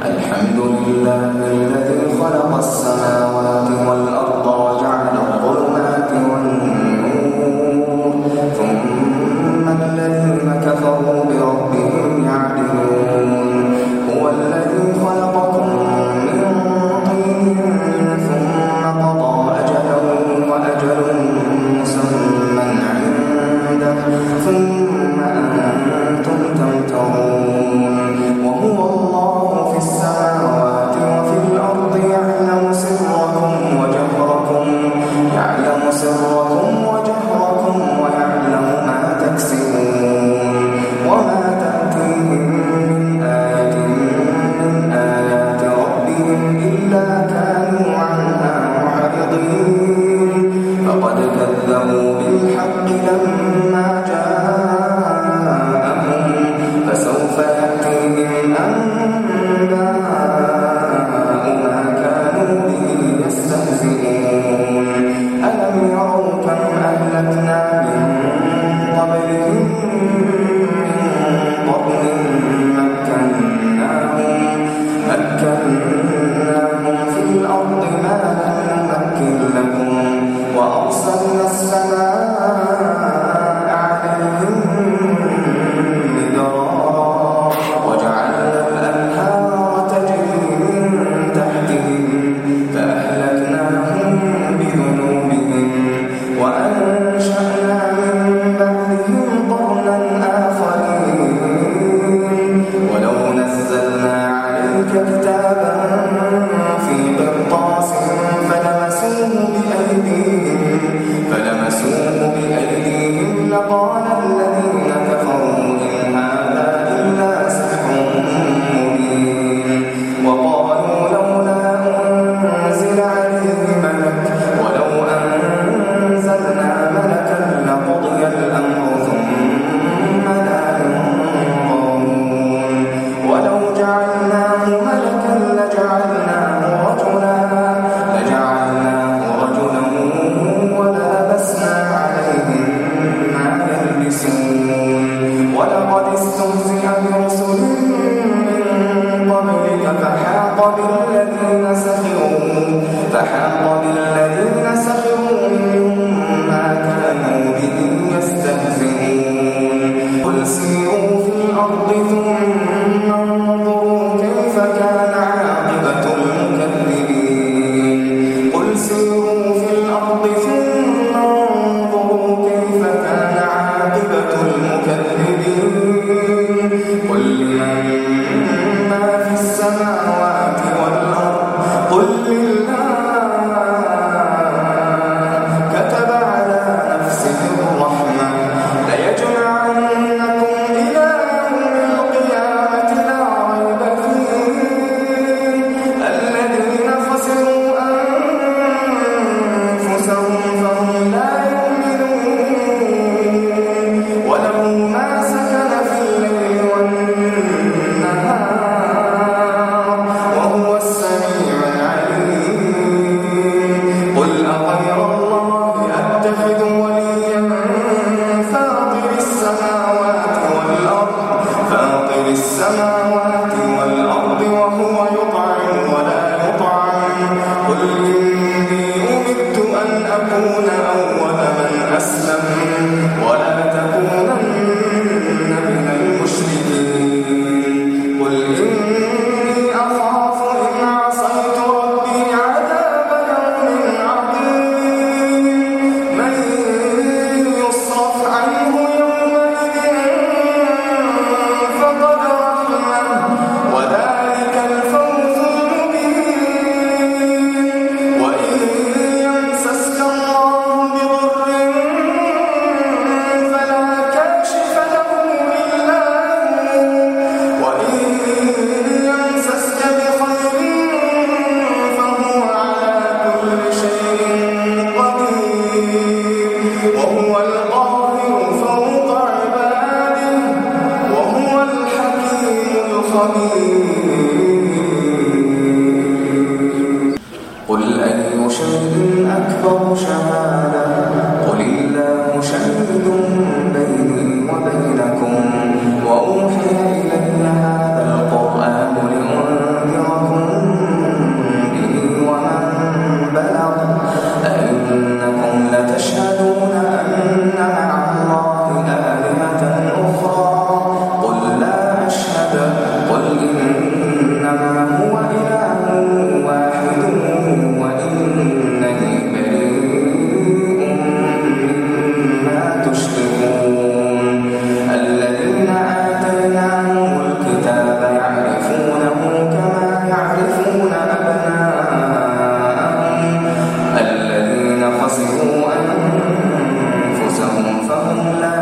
الحمد لله الذي خلق السماوات والأرض 보여요. Jesus. la